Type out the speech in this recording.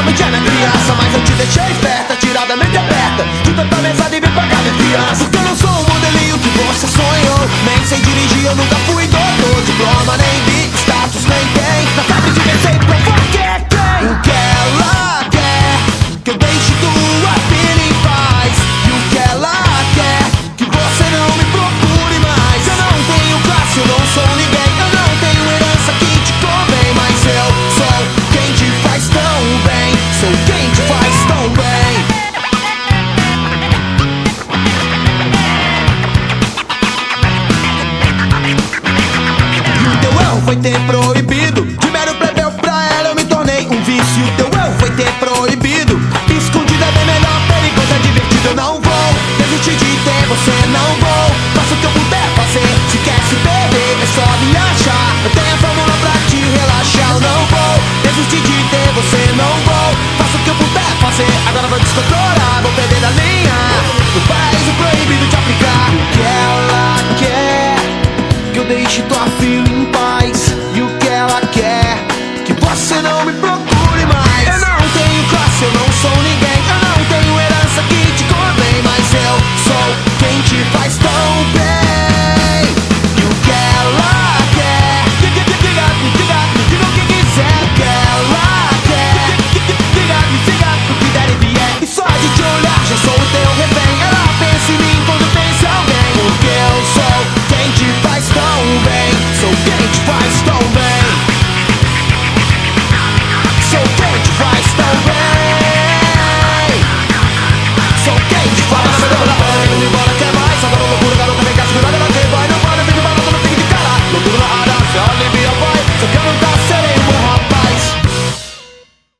totalmente alegria Só mais eu te deixei esperta, tirada tiradamente aberta De tanta mensagem foi ter proibido. De mero plebeu pra ela eu me tornei um vício. Teu eu foi ter proibido. Escondida é bem melhor, perigosa, é divertida. Eu não vou desistir de ter você, não vou. Faço o que eu puder fazer. Se quer se perder, é só me achar. Eu tenho a fórmula pra te relaxar. Eu não vou desistir de ter você, não vou. Faço o que eu puder fazer. Agora vou descontrolar, vou perder.